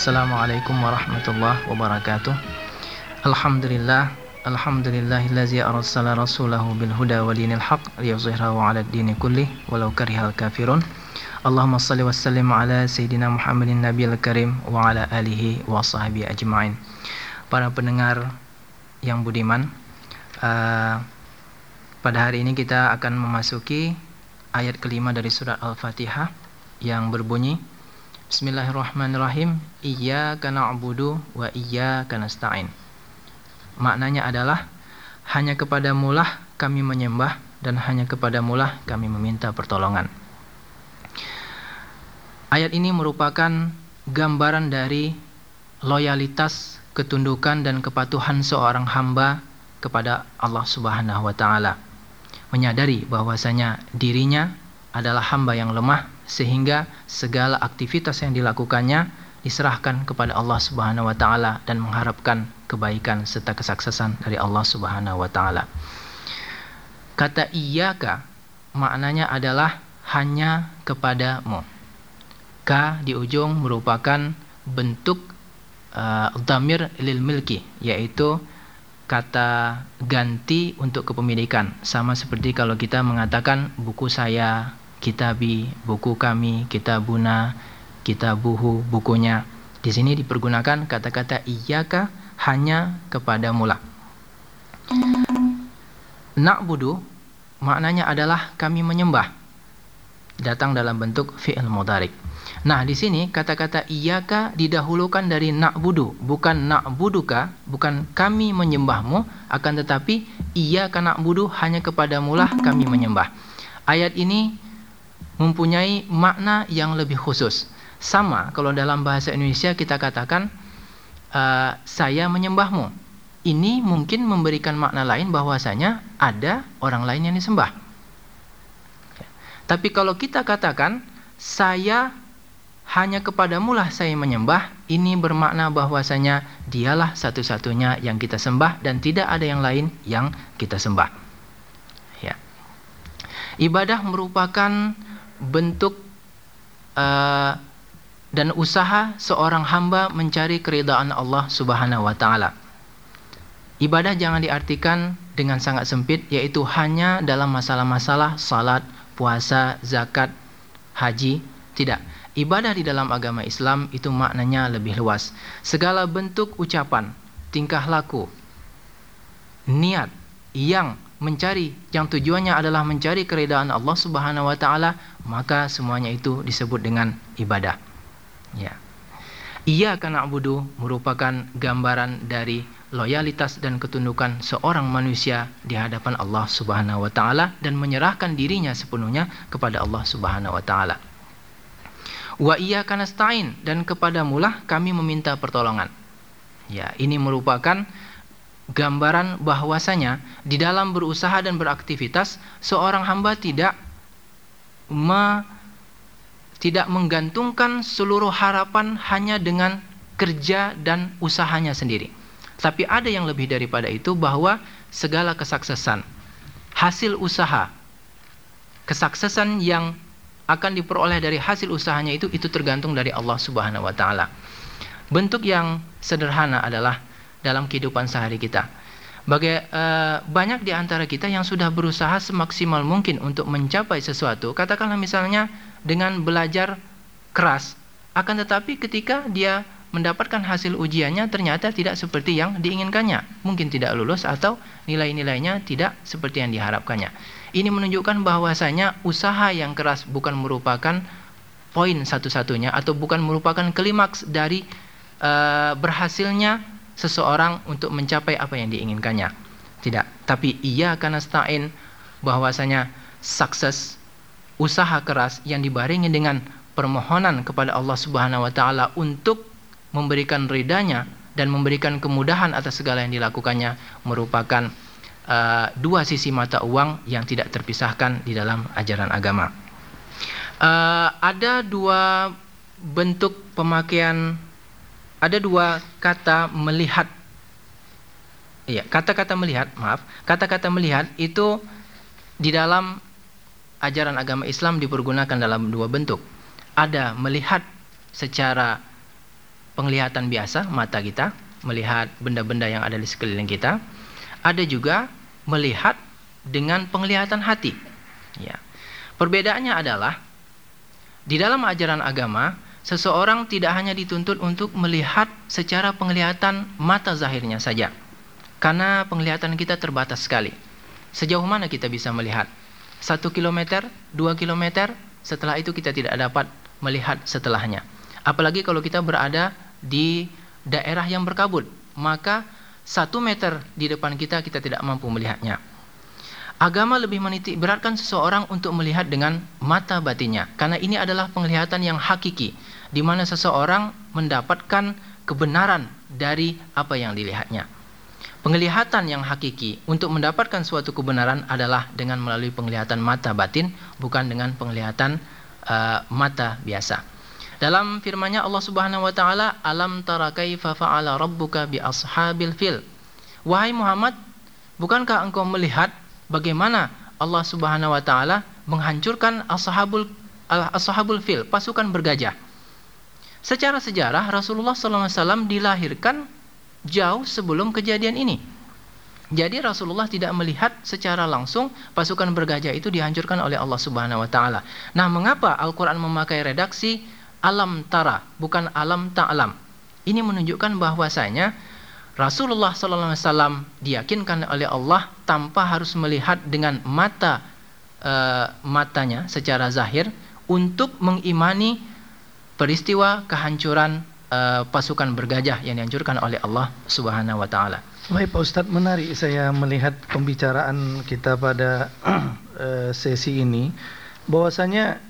Assalamualaikum warahmatullahi wabarakatuh. Alhamdulillah Alhamdulillahillazi arsala rasulahu bil huda wa dinil haq liyuzhirahu 'ala ad-dini kullih walau karihal kafirun. Allahumma salli wa sallim ala sayyidina Muhammadin nabiyil karim wa ala alihi wa sahbihi ajma'in. Para pendengar yang budiman uh, pada hari ini kita akan memasuki ayat kelima dari surat Al-Fatihah yang berbunyi Bismillahirrahmanirrahim. Iyyaka na'budu wa iyyaka nasta'in. Maknanya adalah hanya kepada mulah kami menyembah dan hanya kepada mulah kami meminta pertolongan. Ayat ini merupakan gambaran dari loyalitas, ketundukan dan kepatuhan seorang hamba kepada Allah Subhanahu wa taala. Menyadari bahwasanya dirinya adalah hamba yang lemah sehingga segala aktivitas yang dilakukannya diserahkan kepada Allah Subhanahu wa taala dan mengharapkan kebaikan serta kesuksesan dari Allah Subhanahu wa taala. Kata iyyaka maknanya adalah hanya kepadamu. Ka di ujung merupakan bentuk uh, damir lil milki yaitu kata ganti untuk kepemilikan sama seperti kalau kita mengatakan buku saya kitabi, buku kami, kitabuna, kitabuhu, bukunya. Di sini dipergunakan kata-kata iyaka hanya kepada mula. Na'budu maknanya adalah kami menyembah. Datang dalam bentuk fi'il mudharik. Nah, di sini kata-kata iyaka didahulukan dari na'budu, bukan na'buduka, bukan kami menyembahmu, akan tetapi iyaka na'budu hanya kepada mulah kami menyembah. Ayat ini mempunyai makna yang lebih khusus. Sama kalau dalam bahasa Indonesia kita katakan uh, saya menyembahmu. Ini mungkin memberikan makna lain bahwasanya ada orang lain yang disembah. Tapi kalau kita katakan saya hanya kepadamu lah saya menyembah, ini bermakna bahwasanya dialah satu-satunya yang kita sembah dan tidak ada yang lain yang kita sembah. Ya. Ibadah merupakan bentuk uh, dan usaha seorang hamba mencari keridhaan Allah Subhanahu wa taala. Ibadah jangan diartikan dengan sangat sempit yaitu hanya dalam masalah-masalah salat, puasa, zakat, haji, tidak. Ibadah di dalam agama Islam itu maknanya lebih luas. Segala bentuk ucapan, tingkah laku, niat yang mencari yang tujuannya adalah mencari keridaan Allah Subhanahu wa taala, maka semuanya itu disebut dengan ibadah. Ya. Ia karena abudu merupakan gambaran dari loyalitas dan ketundukan seorang manusia di hadapan Allah Subhanahu wa taala dan menyerahkan dirinya sepenuhnya kepada Allah Subhanahu wa taala. Wa iya kanastain dan kepada mulah kami meminta pertolongan. Ya, ini merupakan gambaran bahwasanya di dalam berusaha dan beraktivitas seorang hamba tidak me, tidak menggantungkan seluruh harapan hanya dengan kerja dan usahanya sendiri. Tapi ada yang lebih daripada itu bahwa segala kesuksesan hasil usaha kesuksesan yang akan diperoleh dari hasil usahanya itu itu tergantung dari Allah Subhanahu wa taala. Bentuk yang sederhana adalah dalam kehidupan sehari kita. Bagai uh, banyak di antara kita yang sudah berusaha semaksimal mungkin untuk mencapai sesuatu, katakanlah misalnya dengan belajar keras, akan tetapi ketika dia mendapatkan hasil ujiannya ternyata tidak seperti yang diinginkannya, mungkin tidak lulus atau nilai-nilainya tidak seperti yang diharapkannya. Ini menunjukkan bahwasanya usaha yang keras bukan merupakan poin satu-satunya atau bukan merupakan klimaks dari uh, berhasilnya seseorang untuk mencapai apa yang diinginkannya. Tidak, tapi ia karena stain bahwasanya sukses usaha keras yang dibarengi dengan permohonan kepada Allah Subhanahu wa taala untuk memberikan ridanya dan memberikan kemudahan atas segala yang dilakukannya merupakan uh, dua sisi mata uang yang tidak terpisahkan di dalam ajaran agama. Uh, ada dua bentuk pemakaian ada dua kata melihat. Iya, kata-kata melihat, maaf, kata-kata melihat itu di dalam ajaran agama Islam dipergunakan dalam dua bentuk. Ada melihat secara penglihatan biasa mata kita melihat benda-benda yang ada di sekeliling kita ada juga melihat dengan penglihatan hati ya perbedaannya adalah di dalam ajaran agama seseorang tidak hanya dituntut untuk melihat secara penglihatan mata zahirnya saja karena penglihatan kita terbatas sekali sejauh mana kita bisa melihat satu kilometer, dua kilometer, setelah itu kita tidak dapat melihat setelahnya. Apalagi kalau kita berada di daerah yang berkabut, maka satu meter di depan kita kita tidak mampu melihatnya. Agama lebih menitik beratkan seseorang untuk melihat dengan mata batinnya, karena ini adalah penglihatan yang hakiki, di mana seseorang mendapatkan kebenaran dari apa yang dilihatnya. Penglihatan yang hakiki untuk mendapatkan suatu kebenaran adalah dengan melalui penglihatan mata batin, bukan dengan penglihatan uh, mata biasa. Dalam firman-Nya Allah Subhanahu wa taala, "Alam tara kaifa fa'ala rabbuka bi ashabil fil?" Wahai Muhammad, bukankah engkau melihat bagaimana Allah Subhanahu wa taala menghancurkan ashabul ashabul fil, pasukan bergajah? Secara sejarah Rasulullah SAW dilahirkan jauh sebelum kejadian ini. Jadi Rasulullah tidak melihat secara langsung pasukan bergajah itu dihancurkan oleh Allah Subhanahu wa taala. Nah, mengapa Al-Qur'an memakai redaksi alam tara, bukan alam ta'lam. Ini menunjukkan bahwasanya Rasulullah SAW diyakinkan oleh Allah tanpa harus melihat dengan mata uh, matanya secara zahir untuk mengimani peristiwa kehancuran uh, pasukan bergajah yang dihancurkan oleh Allah Subhanahu wa taala. Baik Pak Ustadz, menarik saya melihat pembicaraan kita pada uh, sesi ini bahwasanya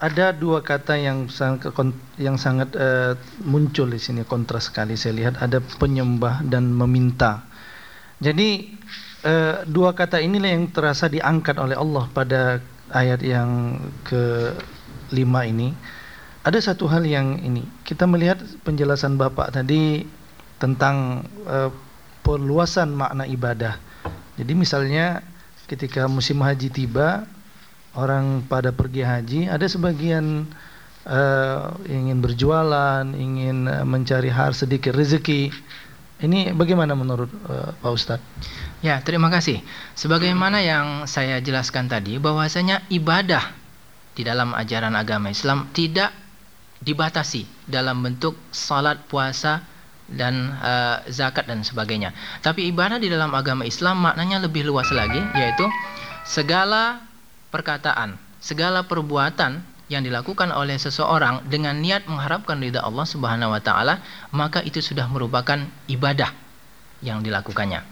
ada dua kata yang sangat yang sangat uh, muncul di sini kontras sekali saya lihat ada penyembah dan meminta. Jadi uh, dua kata inilah yang terasa diangkat oleh Allah pada ayat yang ke lima ini. Ada satu hal yang ini kita melihat penjelasan Bapak tadi tentang uh, perluasan makna ibadah. Jadi misalnya ketika musim haji tiba orang pada pergi haji, ada sebagian uh, ingin berjualan, ingin uh, mencari har sedikit rezeki. Ini bagaimana menurut uh, Pak Ustadz? Ya, terima kasih. Sebagaimana yang saya jelaskan tadi, bahwasanya ibadah di dalam ajaran agama Islam tidak dibatasi dalam bentuk salat, puasa, dan uh, zakat dan sebagainya. Tapi ibadah di dalam agama Islam maknanya lebih luas lagi, yaitu segala perkataan, segala perbuatan yang dilakukan oleh seseorang dengan niat mengharapkan ridha Allah Subhanahu wa taala, maka itu sudah merupakan ibadah yang dilakukannya.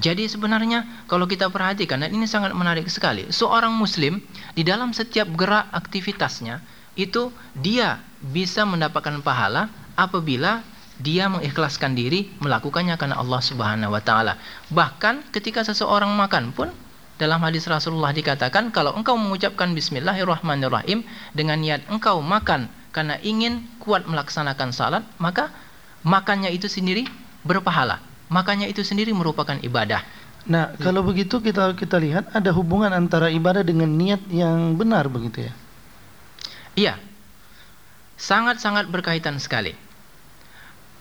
Jadi sebenarnya kalau kita perhatikan dan ini sangat menarik sekali, seorang muslim di dalam setiap gerak aktivitasnya itu dia bisa mendapatkan pahala apabila dia mengikhlaskan diri melakukannya karena Allah Subhanahu wa taala. Bahkan ketika seseorang makan pun dalam hadis Rasulullah dikatakan kalau engkau mengucapkan bismillahirrahmanirrahim dengan niat engkau makan karena ingin kuat melaksanakan salat, maka makannya itu sendiri berpahala. Makannya itu sendiri merupakan ibadah. Nah, ya. kalau begitu kita kita lihat ada hubungan antara ibadah dengan niat yang benar begitu ya. Iya. Sangat-sangat berkaitan sekali.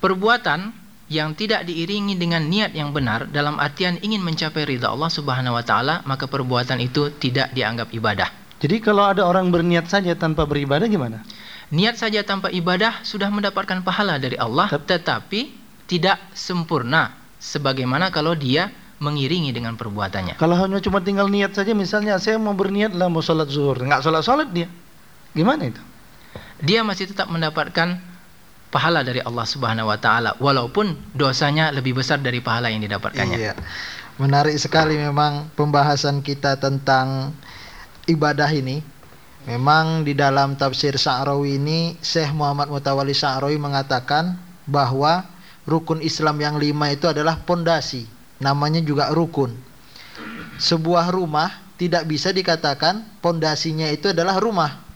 Perbuatan yang tidak diiringi dengan niat yang benar dalam artian ingin mencapai ridha Allah Subhanahu wa taala, maka perbuatan itu tidak dianggap ibadah. Jadi kalau ada orang berniat saja tanpa beribadah gimana? Niat saja tanpa ibadah sudah mendapatkan pahala dari Allah, tetapi tidak sempurna sebagaimana kalau dia mengiringi dengan perbuatannya. Kalau hanya cuma tinggal niat saja, misalnya saya mau berniat lah mau sholat zuhur, nggak sholat sholat dia, gimana itu? Dia masih tetap mendapatkan pahala dari Allah Subhanahu wa taala walaupun dosanya lebih besar dari pahala yang didapatkannya. Iya. Menarik sekali memang pembahasan kita tentang ibadah ini. Memang di dalam tafsir Sa'rawi ini Syekh Muhammad Mutawalli Sa'rawi mengatakan bahwa rukun Islam yang lima itu adalah pondasi. Namanya juga rukun. Sebuah rumah tidak bisa dikatakan pondasinya itu adalah rumah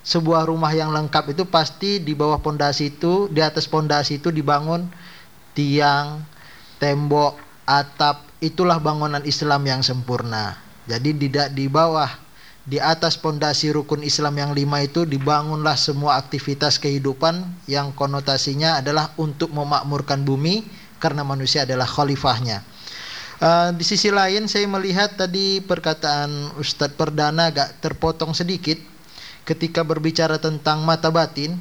sebuah rumah yang lengkap itu pasti di bawah pondasi itu, di atas pondasi itu dibangun tiang, tembok, atap, itulah bangunan Islam yang sempurna. Jadi tidak di bawah di atas pondasi rukun Islam yang lima itu dibangunlah semua aktivitas kehidupan yang konotasinya adalah untuk memakmurkan bumi karena manusia adalah khalifahnya. Uh, di sisi lain saya melihat tadi perkataan Ustadz Perdana agak terpotong sedikit ketika berbicara tentang mata batin.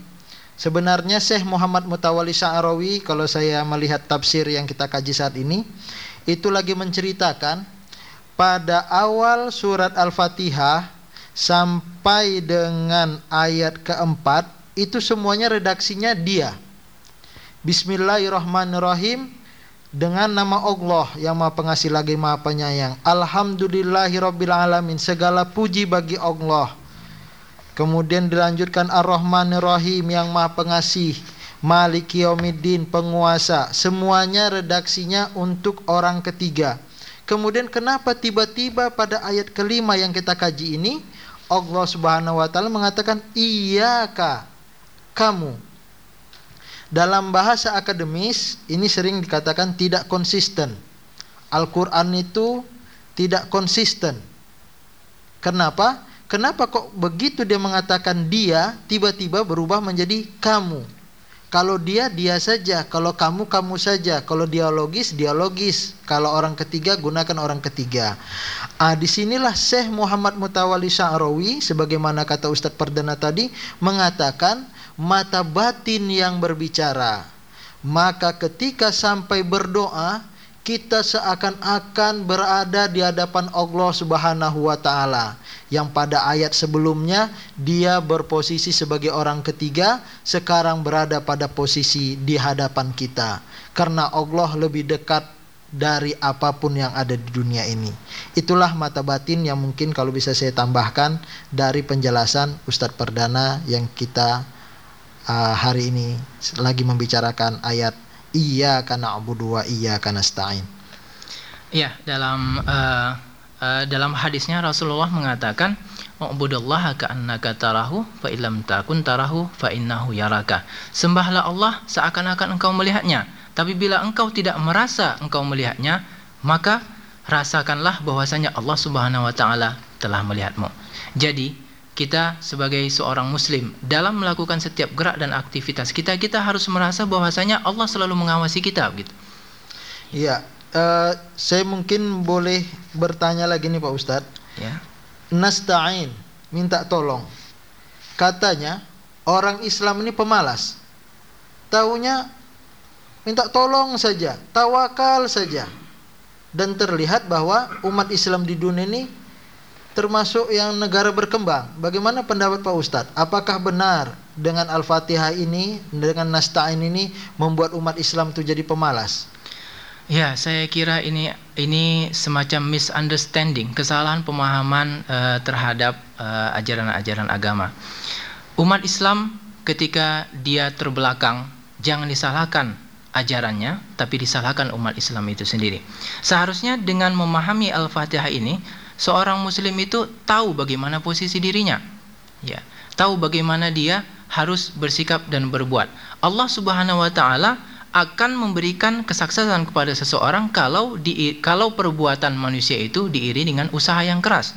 Sebenarnya Syekh Muhammad Mutawali Sa'arawi kalau saya melihat tafsir yang kita kaji saat ini itu lagi menceritakan pada awal surat Al-Fatihah sampai dengan ayat keempat itu semuanya redaksinya dia. Bismillahirrahmanirrahim dengan nama Allah yang Maha Pengasih lagi Maha Penyayang. Alhamdulillahirabbil alamin. Segala puji bagi Allah. Kemudian dilanjutkan Ar-Rahmanir-Rahim yang Maha Pengasih. Maliki Yaumiddin penguasa. Semuanya redaksinya untuk orang ketiga. Kemudian kenapa tiba-tiba pada ayat kelima yang kita kaji ini Allah Subhanahu wa taala mengatakan iyyaka kamu. Dalam bahasa akademis ini sering dikatakan tidak konsisten. Al-Qur'an itu tidak konsisten. Kenapa? Kenapa kok begitu dia mengatakan dia tiba-tiba berubah menjadi kamu? Kalau dia dia saja, kalau kamu kamu saja, kalau dialogis dialogis, kalau orang ketiga gunakan orang ketiga. Ah di sinilah Syekh Muhammad Mutawali Sya'rawi sebagaimana kata Ustadz Perdana tadi mengatakan mata batin yang berbicara. Maka ketika sampai berdoa kita seakan-akan berada di hadapan Allah Subhanahu wa taala yang pada ayat sebelumnya dia berposisi sebagai orang ketiga, sekarang berada pada posisi di hadapan kita. Karena Allah lebih dekat dari apa pun yang ada di dunia ini. Itulah mata batin yang mungkin kalau bisa saya tambahkan dari penjelasan Ustadz Perdana yang kita uh, hari ini lagi membicarakan ayat Iya karena abu dua iya karena stain. Iya dalam uh, uh, dalam hadisnya Rasulullah mengatakan Ubudallaha ka'annaka tarahu fa illam takun tarahu fa innahu yaraka. Sembahlah Allah seakan-akan engkau melihatnya, tapi bila engkau tidak merasa engkau melihatnya, maka rasakanlah bahwasanya Allah Subhanahu wa taala telah melihatmu. Jadi, kita sebagai seorang muslim dalam melakukan setiap gerak dan aktivitas kita kita harus merasa bahwasanya Allah selalu mengawasi kita gitu. Iya, uh, saya mungkin boleh bertanya lagi nih Pak Ustadz. Ya. Nasta'in, minta tolong. Katanya orang Islam ini pemalas. Taunya minta tolong saja, tawakal saja. Dan terlihat bahwa umat Islam di dunia ini termasuk yang negara berkembang. Bagaimana pendapat Pak Ustadz? Apakah benar dengan Al-Fatihah ini, dengan Nasta'in ini membuat umat Islam itu jadi pemalas? Ya, saya kira ini ini semacam misunderstanding, kesalahan pemahaman uh, terhadap uh, ajaran-ajaran agama. Umat Islam ketika dia terbelakang, jangan disalahkan ajarannya, tapi disalahkan umat Islam itu sendiri. Seharusnya dengan memahami Al-Fatihah ini, seorang muslim itu tahu bagaimana posisi dirinya. Ya, tahu bagaimana dia harus bersikap dan berbuat. Allah Subhanahu wa taala akan memberikan kesaksian kepada seseorang kalau di kalau perbuatan manusia itu diiringi dengan usaha yang keras.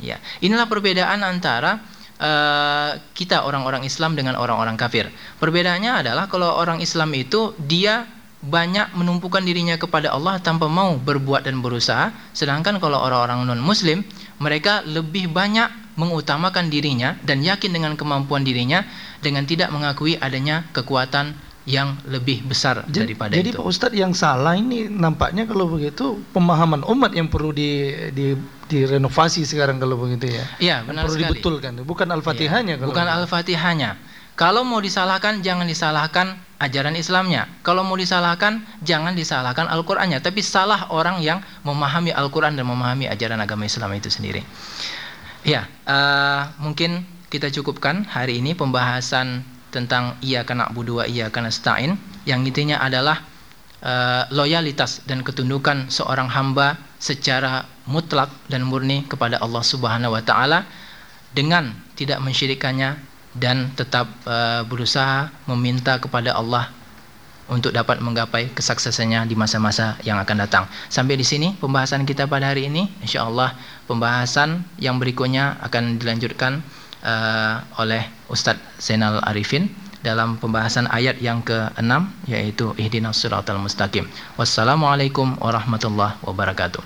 Ya, inilah perbedaan antara uh, kita orang-orang Islam dengan orang-orang kafir. Perbedaannya adalah kalau orang Islam itu dia banyak menumpukan dirinya kepada Allah tanpa mau berbuat dan berusaha, sedangkan kalau orang-orang non-muslim mereka lebih banyak mengutamakan dirinya dan yakin dengan kemampuan dirinya dengan tidak mengakui adanya kekuatan yang lebih besar jadi, daripada jadi itu. Jadi Pak Ustadz yang salah ini nampaknya kalau begitu pemahaman umat yang perlu di, di direnovasi sekarang kalau begitu ya. Iya, benar perlu sekali. dibetulkan, bukan Al-Fatihahnya ya, Bukan Al-Fatihahnya. Kalau mau disalahkan jangan disalahkan ajaran Islamnya. Kalau mau disalahkan jangan disalahkan Al-Qur'annya, tapi salah orang yang memahami Al-Qur'an dan memahami ajaran agama Islam itu sendiri. Ya, uh, mungkin kita cukupkan hari ini pembahasan tentang ia kena budua ia kena stain yang intinya adalah uh, loyalitas dan ketundukan seorang hamba secara mutlak dan murni kepada Allah Subhanahu wa taala dengan tidak mensyirikannya dan tetap uh, berusaha meminta kepada Allah untuk dapat menggapai kesuksesannya di masa-masa yang akan datang. Sampai di sini pembahasan kita pada hari ini. Insya Allah pembahasan yang berikutnya akan dilanjutkan uh, oleh Ustadz Senal Arifin dalam pembahasan ayat yang ke-6 yaitu ihdinas siratal mustaqim. Wassalamualaikum warahmatullahi wabarakatuh.